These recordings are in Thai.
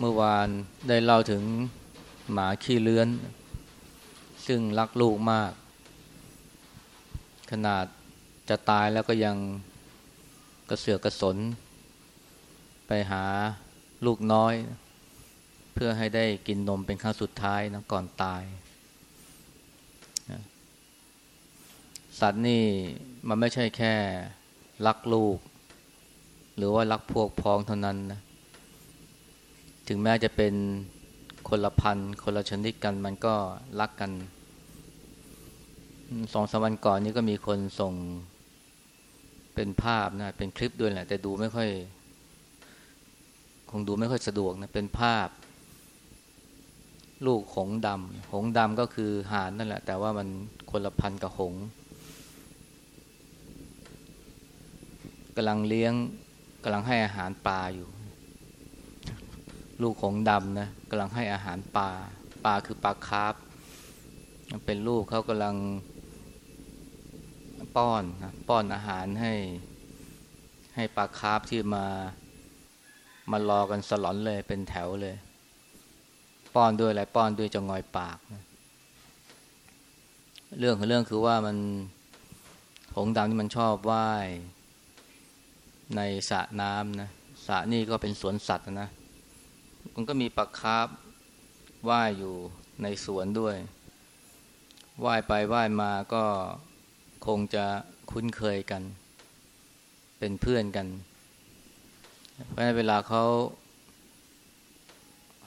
เมื่อวานได้เล่าถึงหมาขี้เลื้อน ซึ่งรักลูกมาก ขนาดจะตายแล้วก็ยังกระเสือกกระสน ไปหาลูกน้อย เพื่อให้ได้กินนมเป็นครั้งสุดท้ายนะก่อนตาย สัตว์นี่มันไม่ใช่แค่รักลูก หรือว่ารักพวกพ้องเท่านั้นนะ ถึงแม้จะเป็นคนละพันคนละชนิดกันมันก็รักกันสองสามวันก่อนนี้ก็มีคนส่งเป็นภาพนะ เป็นคลิปด้วยแหละ แต่ดูไม่ค่อย คงดูไม่ค่อยสะดวกนะ เป็นภาพ ลูกหงดำหงดำก็คือห่านนั่นแหละ แต่ว่ามันคนละพันกับหงกำลังเลี้ยงกำลังให้อาหารปลาอยู่ ลูกของดำนะกำลังให้อาหารปลาปลาคือปลาคาร์ฟเป็นลูกเขากำลังป้อนนะป้อนอาหารให้ ให้ปลาคาร์ฟที่มามารอกันสลอนเลยเป็นแถวเลย ป้อนด้วยอะไรป้อนด้วยจะงอยปากนะเรื่องของเรื่องคือว่ามันหงดำนี่มันชอบว่ายในสระน้ำนะสระนี่ก็เป็นสวนสัตว์นะ มันก็มีปลาคาร์ฟว่ายอยู่ในสวนด้วยว่ายไปว่ายมาก็คงจะคุ้นเคยกัน เป็นเพื่อนกัน เพราะเวลาเขา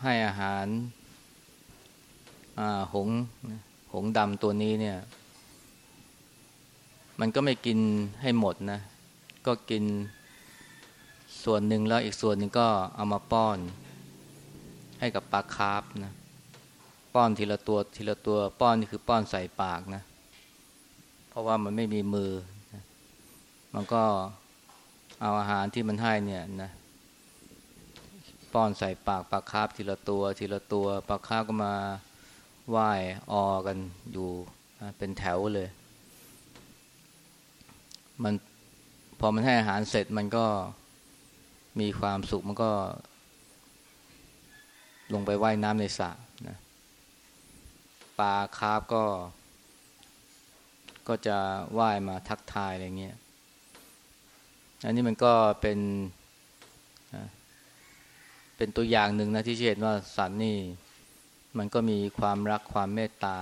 ให้อาหารหงหงดำตัวนี้เนี่ย มันก็ไม่กินให้หมดนะ ก็กินส่วนหนึ่งแล้วอีกส่วนหนึ่งก็เอามาป้อน ให้กับปลาคาร์ฟนะป้อนทีละตัวทีละตัว ป้อนนี่คือป้อนใส่ปากนะ เพราะว่ามันไม่มีมือนะมันก็เอาอาหารที่มันให้เนี่ยนะป้อนใส่ปากปลาคาร์ฟทีละตัว ทีละตัวปลาคาร์ฟก็มาว่ายออกันอยู่เป็นแถวเลย มันพอมันให้อาหารเสร็จมันก็มีความสุขมันก็ ลงไปว่ายน้ำในสระนะปลาคาร์ฟก็ ก็จะว่ายมาทักทายอะไรเงี้ยอันนี้มันก็เป็นเป็นตัวอย่างหนึ่งนะที่เห็นว่าสัตว์นี่ มันก็มีความรักความเมตตา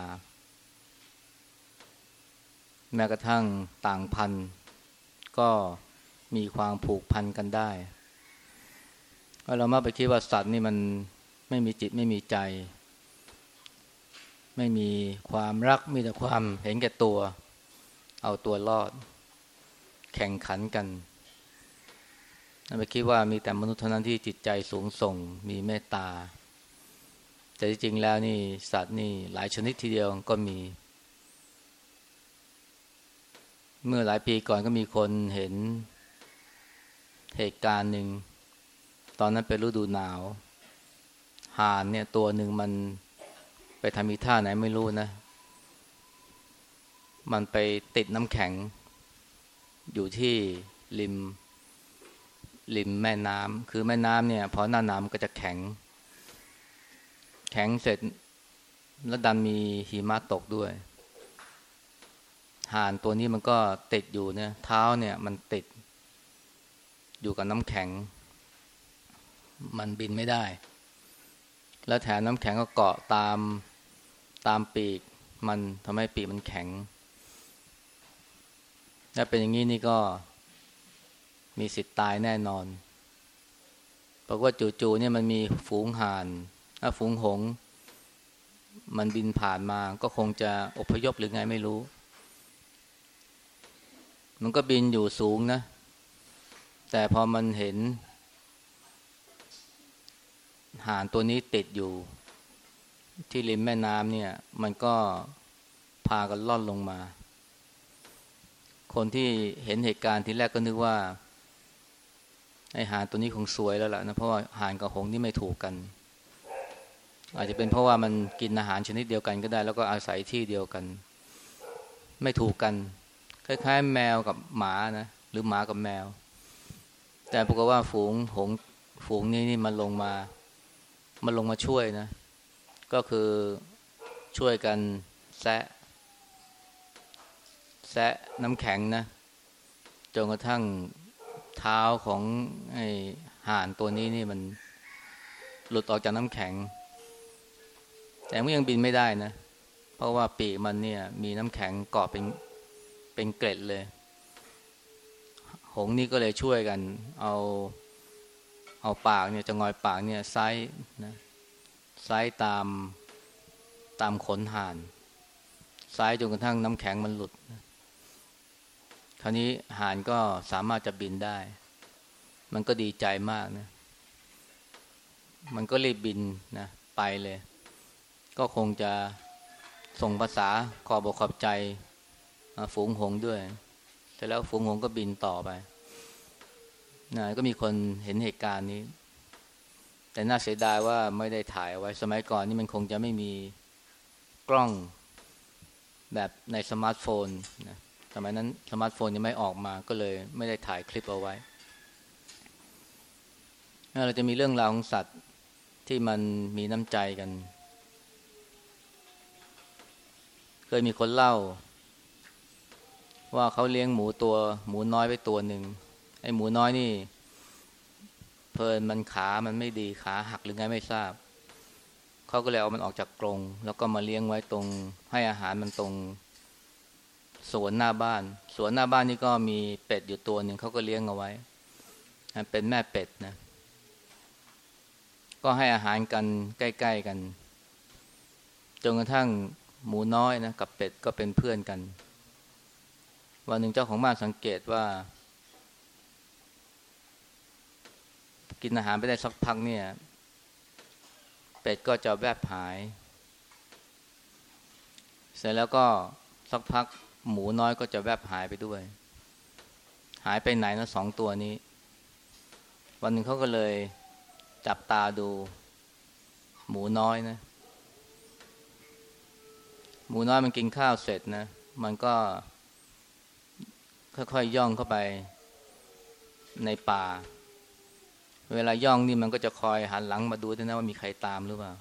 แม้กระทั่งต่างพันธุ์ก็มีความผูกพันกันได้เรามาไปคิดว่าสัตว์นี่มัน ไม่มีจิตไม่มีใจ ไม่มีความรักมีแต่ความเห็นแก่ตัว เอาตัวรอด แข่งขันกันนั่นไปคิดว่ามีแต่มนุษย์เท่านั้นที่จิตใจสูงส่ง มีเมตตา แต่จริงๆแล้วนี่สัตว์นี่หลายชนิดทีเดียวก็มี เมื่อหลายปีก่อนก็มีคนเห็นเหตุการณ์หนึ่ง ตอนนั้นเป็นฤดูหนาว ห่านเนี่ยตัวหนึ่งมันไปทำมีท่าไหนไม่รู้นะ มันไปติดน้ำแข็ง อยู่ที่ริมริมแม่น้ำคือแม่น้ำเนี่ยพอหน้าน้ำก็จะแข็ง แข็งเสร็จแล้วดันมีหิมะตกด้วย ห่านตัวนี้มันก็ติดอยู่เนี่ย เท้าเนี่ยมันติด อยู่กับน้ำแข็ง มันบินไม่ได้ แล้วแถมน้ำแข็งก็เกาะตามตามปีกมันทำให้ปีกมันแข็งถ้าเป็นอย่างนี้นี่ก็มีสิทธิ์ตายแน่นอนเพราะว่าจู่ๆเนี่ยมันมีฝูงห่านถ้าฝูงหง มันบินผ่านมาก็คงจะอพยพหรือไงไม่รู้ มันก็บินอยู่สูงนะ แต่พอมันเห็น หานตัวนี้ติดอยู่ ที่ริมแม่น้ำเนี่ย มันก็พากันล่อนลงมา คนที่เห็นเหตุการณ์ทีแรกก็นึกว่าไอหานตัวนี้คงสวยแล้วล่ะนะเพราะว่าหานกับหงนี่ไม่ถูกกัน อาจจะเป็นเพราะว่ามันกินอาหารชนิดเดียวกันก็ได้ แล้วก็อาศัยที่เดียวกัน ไม่ถูกกัน คล้ายๆ แมวกับหมานะหรือหมากับแมว แต่ปรากฏว่าฝูงหงฝูงนี้นี่มันลงมา มันลงมาช่วยนะ ก็คือช่วยกันแซะแซะน้ำแข็งนะจนกระทั่งเท้าของไอ้ห่านตัวนี้นี่มันหลุดออกจากน้ำแข็ง แต่มันยังบินไม่ได้นะ เพราะว่าปีกมันเนี่ย มีน้ำแข็งเกาะเป็นเป็นเกล็ดเลย หงนี่ก็เลยช่วยกัน เอา เอาปากเนี่ยจะงอยปากเนี่ยไซนะไซตามตามขนห่านไซจนกระทั่งน้ำแข็งมันหลุดนะคราวนี้ห่านก็สามารถจะบินได้ มันก็ดีใจมากนะ มันก็รีบบินนะไปเลย ก็คงจะส่งภาษาขอบอกขอบใจฝูงหงส์ด้วย แต่แล้วฝูงหงส์ก็บินต่อไป นะก็มีคนเห็นเหตุการณ์นี้ แต่น่าเสียดายว่าไม่ได้ถ่ายไว้สมัยก่อนนี่มันคงจะไม่มีกล้องแบบในสมาร์ทโฟนนะสมัยนั้นสมาร์ทโฟนยังไม่ออกมาก็เลยไม่ได้ถ่ายคลิปเอาไว้ เราจะมีเรื่องราวของสัตว์ที่มันมีน้ำใจกัน เคยมีคนเล่า ว่าเขาเลี้ยงหมูตัวหมูน้อยไปตัวหนึ่ง ไอ้หมูน้อยนี่ เพลินมันขามันไม่ดีขาหักหรือไงไม่ทราบเขาก็เลยเอามันออกจากกรง แล้วก็มาเลี้ยงไว้ตรง ให้อาหารมันตรง สวนหน้าบ้าน สวนหน้าบ้านนี่ก็มีเป็ดอยู่ตัวหนึ่งเขาก็เลี้ยงเอาไว้ เป็นแม่เป็ดนะ ก็ให้อาหารกันใกล้ ๆกันจนกระทั่งหมูน้อยนะกับเป็ดก็เป็นเพื่อนกัน วันหนึ่งเจ้าของบ้านสังเกตว่า กินอาหารไปได้สักพักเนี่ย เป็ดก็จะแวบหาย เสร็จแล้วก็สักพักหมูน้อยก็จะแวบหายไปด้วย หายไปไหนนะสองตัวนี้ วันหนึ่งเขาก็เลยจับตาดู หมูน้อยนะ หมูน้อยมันกินข้าวเสร็จนะ มันก็ ค่อยๆย่องเข้าไปในป่า เวลาย่องนี่มันก็จะคอยหันหลังมาดูด้วยนะว่ามีใครตามหรือเปล่า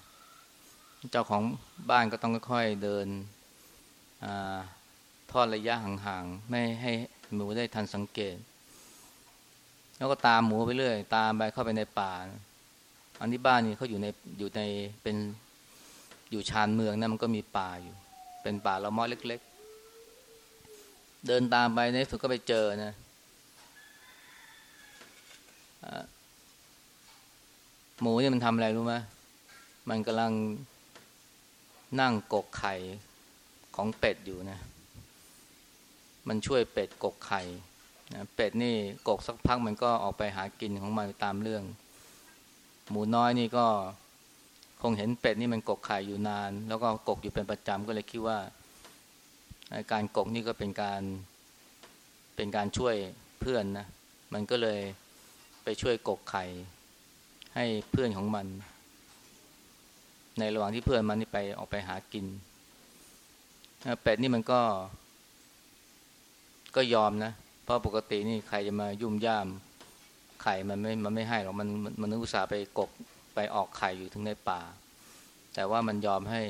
เจ้าของบ้านก็ต้องค่อยๆเดินทอดระยะห่างๆไม่ให้หมูได้ทันสังเกต แล้วก็ตามหมูไปเรื่อย ตามไปเข้าไปในป่า อันที่บ้านนี่เขาอยู่ในอยู่ในเป็นอยู่ชานเมืองนะมันก็มีป่าอยู่ เป็นป่าละมอเล็ก ๆ เดินตามไปในสุดก็ไปเจอนะ หมูนี่มันทำอะไรรู้ไหมมันกำลังนั่งกกไข่ของเป็ดอยู่นะ มันช่วยเป็ดกกไข่นะเป็ดนี่กกสักพักมันก็ออกไปหากินของมันตามเรื่อง หมูน้อยนี่ก็คงเห็นเป็ดนี่มันกกไข่อยู่นาน แล้วก็กกอยู่เป็นประจำก็เลยคิดว่า การกกนี่ก็เป็นการเป็นการช่วยเพื่อนนะ มันก็เลยไปช่วยกกไข่ ให้เพื่อนของมัน ในระหว่างที่เพื่อนมันนี่ไปออกไปหากินเป็ดนี่มันก็ ก็ยอมนะ เพราะปกตินี่ใครจะมายุ่มย่าม ไข่มันไม่ มันไม่ให้หรอก มันมันอุตส่าห์ไปกกไปออกไข่อยู่ถึงในป่า แต่ว่ามันยอมให้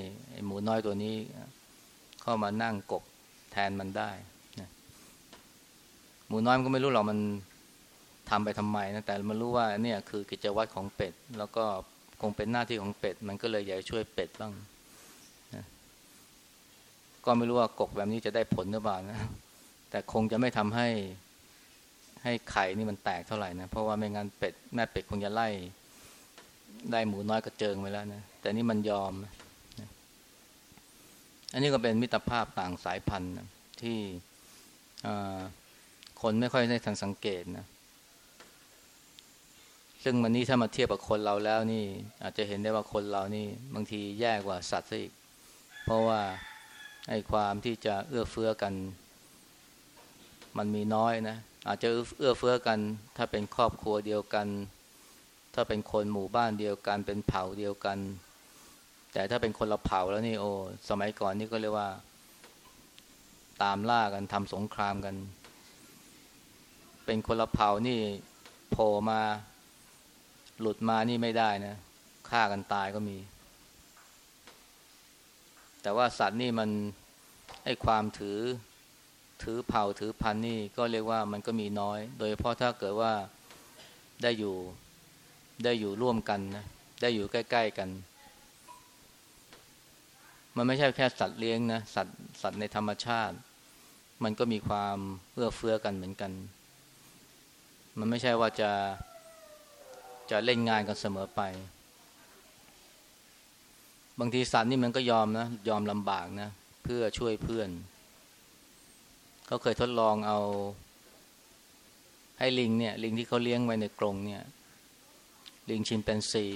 หมูน้อยตัวนี้ เข้ามานั่งกกแทนมันได้หมูน้อยมันก็ไม่รู้หรอกมัน ทำไปทำไมนะแต่มันรู้ว่าเนี่ยคือกิจวัตรของเป็ด แล้วก็คงเป็นหน้าที่ของเป็ด มันก็เลยอยากช่วยเป็ดบ้างนะก็ไม่รู้ว่ากกแบบนี้จะได้ผลหรือเปล่านะแต่คงจะไม่ทำให้ให้ไข่นี่มันแตกเท่าไหร่นะเพราะว่าไม่งั้นเป็ดแม่เป็ดคงจะไล่ได้หมูน้อยกระเจิงไปแล้วนะแต่นี่มันยอมนะอันนี้ก็เป็นมิตรภาพต่างสายพันธุ์นะที่คนไม่ค่อยได้ทันสังเกตนะ ซึ่งมันนี้ถ้ามาเทียบกับคนเราแล้วนี่ อาจจะเห็นได้ว่าคนเรานี่บางทีแย่กว่าสัตว์ซะอีก เพราะว่าไอ้ความที่จะเอื้อเฟื้อกัน มันมีน้อยนะ อาจจะเอื้อเฟื้อกัน ถ้าเป็นครอบครัวเดียวกัน ถ้าเป็นคนหมู่บ้านเดียวกัน เป็นเผ่าเดียวกัน แต่ถ้าเป็นคนละเผ่าแล้วนี่โอ้สมัยก่อนนี่ก็เรียกว่า ตามล่ากันทำสงครามกัน เป็นคนละเผ่านี่โผล่มา หลุดมานี่ไม่ได้นะฆ่ากันตายก็มี แต่ว่าสัตว์นี่มันให้ความถือถือเผ่าถือพันนี่ก็เรียกว่ามันก็มีน้อย โดยเฉพาะถ้าเกิดว่าได้อยู่ได้อยู่ร่วมกันนะได้อยู่ใกล้ ๆกัน มันไม่ใช่แค่สัตว์เลี้ยงนะสัตว์สัตว์ในธรรมชาติ มันก็มีความเอื้อเฟื้อกันเหมือนกัน มันไม่ใช่ว่าจะ จะเล่นงานกันเสมอไป บางทีสัตว์นี่มันก็ยอมนะยอมลำบากนะเพื่อช่วยเพื่อนเขาเคยทดลองเอา ให้ลิงเนี่ย ลิงที่เขาเลี้ยงไว้ในกรงเนี่ย ลิงชิมเป็นซี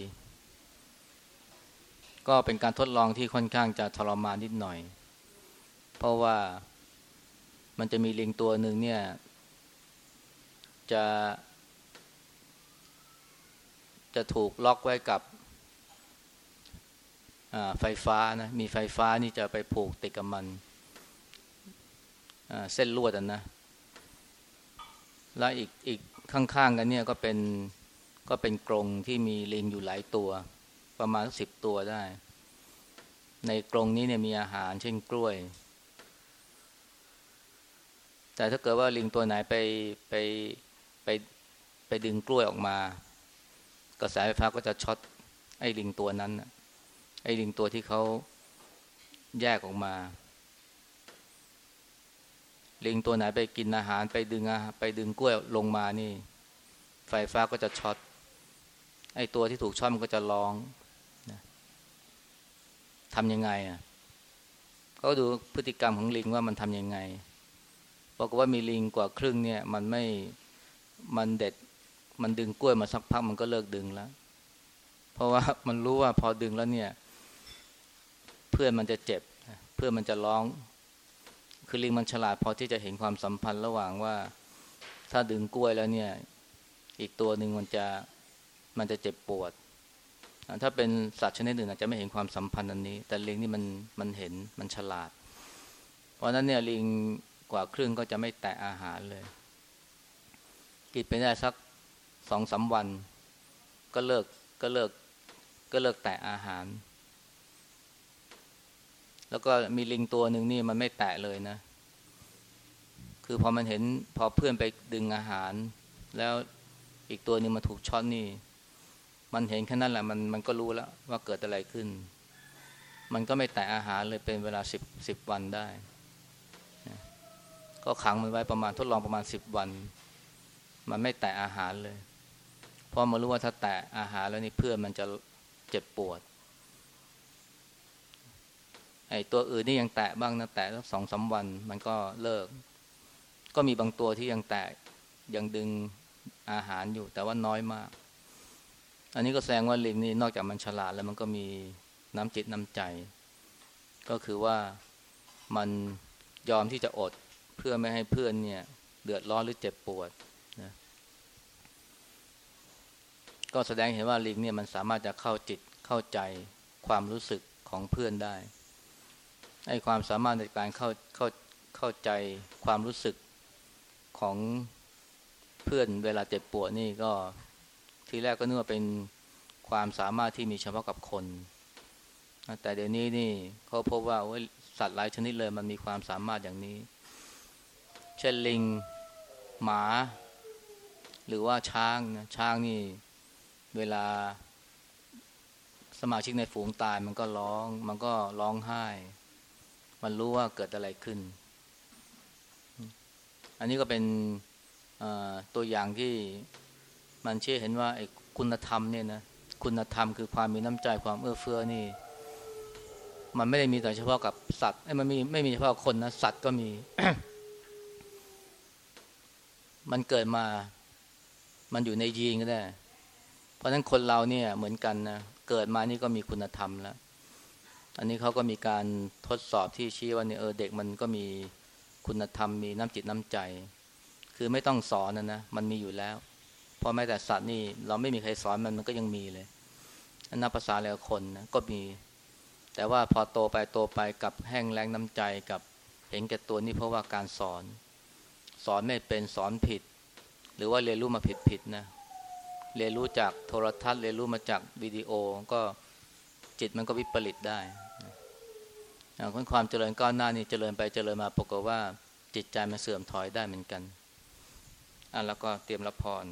ก็เป็นการทดลองที่ค่อนข้างจะทรมานนิดหน่อย เพราะว่ามันจะมีลิงตัวหนึ่งเนี่ย จะ จะถูกล็อกไว้กับไฟฟ้านะมีไฟฟ้านี่จะไปผูกติดกับมันเส้นลวดอะนะ แล้วอีกอีกข้างๆกันเนี่ยก็เป็นก็เป็นกรงที่มีลิงอยู่หลายตัว ประมาณสิบตัวได้ ในกรงนี้เนี่ยมีอาหารเช่นกล้วย แต่ถ้าเกิดว่าลิงตัวไหนไปไปไปไปดึงกล้วยออกมา กระแสไฟฟ้าก็จะช็อตไอ้ลิงตัวนั้นไอ้ลิงตัวที่เขาแยกออกมา ลิงตัวไหนไปกินอาหารไปดึงอาไปดึงกล้วยลงมานี่ ไฟฟ้าก็จะช็อตไอ้ตัวที่ถูกช็อตมันก็จะร้องทำยังไงอะก็ดูพฤติกรรมของลิงว่ามันทำยังไงบอกว่ามีลิงกว่าครึ่งเนี่ย มันไม่มันเด็ด มันดึงกล้วยมาสักพักมันก็เลิกดึงแล้ว เพราะว่ามันรู้ว่าพอดึงแล้วเนี่ย เพื่อนมันจะเจ็บ เพื่อนมันจะร้อง คือลิงมันฉลาดพอที่จะเห็นความสัมพันธ์ระหว่างว่า ถ้าดึงกล้วยแล้วเนี่ย อีกตัวหนึ่งมันจะมันจะเจ็บปวด ถ้าเป็นสัตว์ชนิดอื่นอาจจะไม่เห็นความสัมพันธ์อันนี้ แต่ลิงนี่มันมันเห็นมันฉลาด เพราะนั้นเนี่ยลิงกว่าครึ่งก็จะไม่แตะอาหารเลย กินไปได้สัก สองสาวัน ก็เลิกก็เลิกก็เลิกแตะอาหาร แล้วก็มีลิงตัวหนึ่งนี่มันไม่แตะเลยนะ คือพอมันเห็นพอเพื่อนไปดึงอาหาร แล้วอีกตัวนึงมาถูกช็อตนี่ มันเห็นแค่นั้นแหละมันมันก็รู้แล้วว่าเกิดอะไรขึ้น มันก็ไม่แตะอาหารเลยเป็นเวลาสิบสิบวันได้ ก็ขังมันไว้ประมาณทดลองประมาณสิบวัน มันไม่แตะอาหารเลย พอมารู้ว่าถ้าแตะอาหารแล้วนี่เพื่อนมันจะเจ็บปวด ไอ้ตัวอื่นนี่ยังแตะบ้างนะแตะสักสองสาวันมันก็เลิก ก็มีบางตัวที่ยังแตะยังดึงอาหารอยู่ แต่ว่าน้อยมาก อันนี้ก็แสดงว่าลิงนี่นอกจากมันฉลาดแล้วมันก็มีน้ำจิตน้ำใจ ก็คือว่ามันยอมที่จะอดเพื่อไม่ให้เพื่อนเนี่ย เดือดร้อนหรือเจ็บปวดนะ ก็แสดงเห็นว่าลิงเนี่ยมันสามารถจะเข้าจิตเข้าใจความรู้สึกของเพื่อนได้ไอ้ความสามารถในการเข้าเข้าเข้าใจความรู้สึกของเพื่อนเวลาเจ็บปวดนี่ก็ทีแรกก็นึกว่าเป็นความสามารถที่มีเฉพาะกับคน แต่เดี๋ยวนี้นี่เขาพบว่าสัตว์หลายชนิดเลยมันมีความสามารถอย่างนี้ เช่นลิง หมา หรือว่าช้างนะช้างนี่ เวลาสมาชิกในฝูงตายมันก็ร้อง มันก็ร้องไห้ มันรู้ว่าเกิดอะไรขึ้น อันนี้ก็เป็นตัวอย่างที่มันเชื่อเห็นว่าไอ้คุณธรรมเนี่ยนะคุณธรรมคือความมีน้ำใจความเอื้อเฟื้อนี่ มันไม่ได้มีแต่เฉพาะกับสัตว์ไอ้มันมีไม่มีเฉพาะคนนะสัตว์ก็มี มันเกิดมา มันอยู่ในยีนก็ได้ เพราะฉะนั้นคนเราเนี่ยเหมือนกันนะเกิดมานี่ก็มีคุณธรรมแล้ว อันนี้เขาก็มีการทดสอบที่ชี้ว่าเนี่ยเออเด็กมันก็มีคุณธรรมมีน้ำจิตน้ำใจ คือไม่ต้องสอนนะนะมันมีอยู่แล้วเพราะแม้แต่สัตว์นี่เราไม่มีใครสอนมันมันก็ยังมีเลยนับภาษาแล้วคนนะก็มี แต่ว่าพอโตไปโตไปกับแห้งแรงน้ำใจกับเห็นแก่ตัวนี่เพราะว่าการสอน สอนไม่เป็นสอนผิด หรือว่าเรียนรู้มาผิดผิดนะ เรียนรู้จากโทรทัศน์เรียนรู้มาจากวิดีโอก็จิตมันก็วิปริตได้คนความเจริญก้าวหน้านี่เจริญไปเจริญมาปรากฏว่าจิตใจมันเสื่อมถอยได้เหมือนกันอะแล้วก็เตรียมรับพร